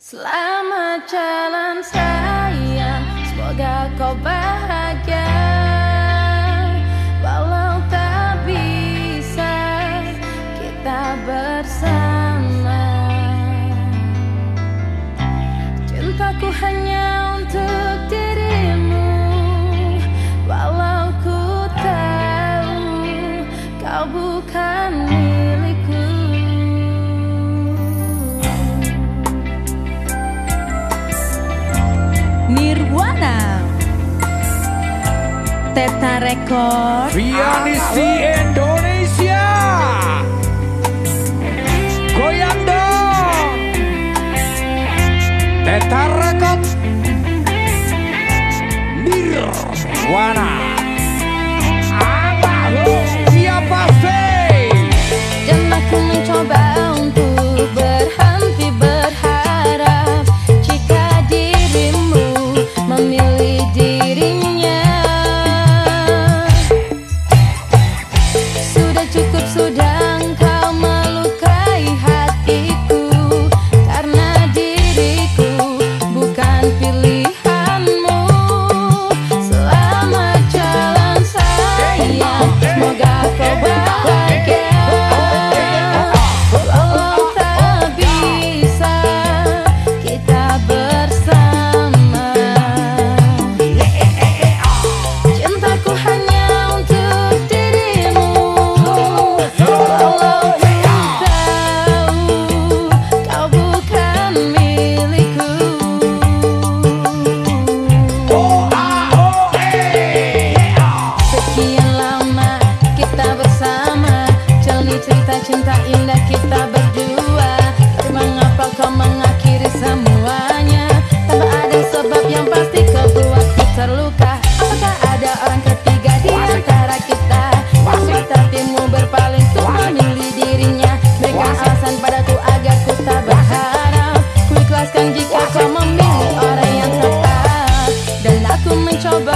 Selamat jalan sayang. Semoga kau bahagia. Walau tak bisa kita bersama. Cintaku hanya Teta Record. Pianisti Indonesia. Goyang dong Teta Record. Nirwana Terima mucho.